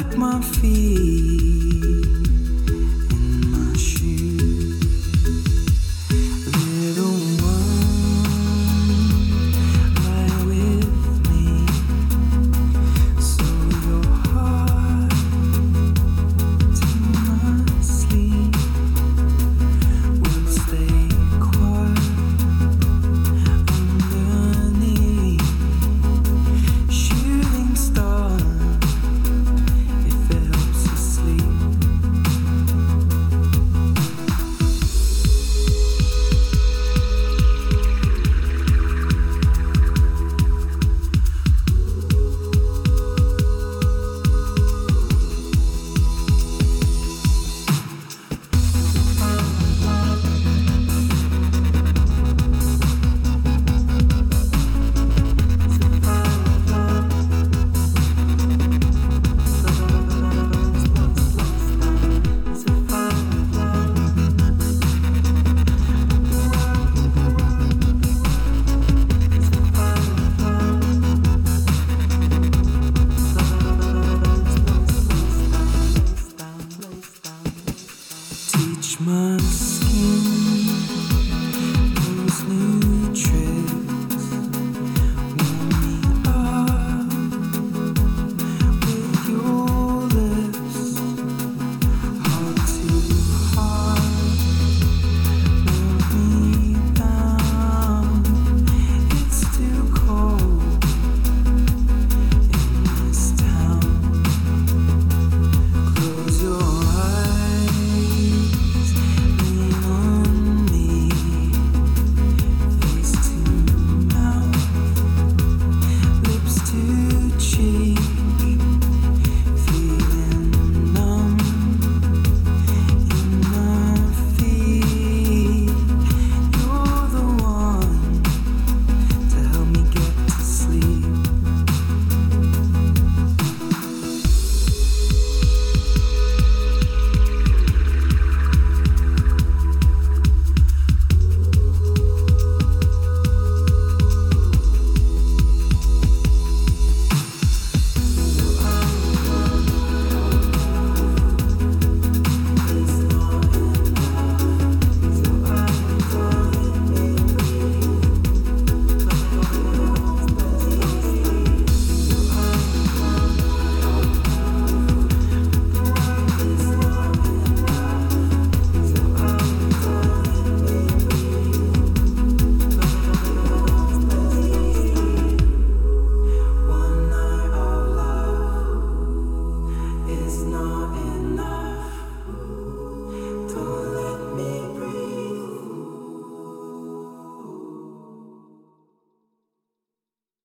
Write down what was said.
at my feet.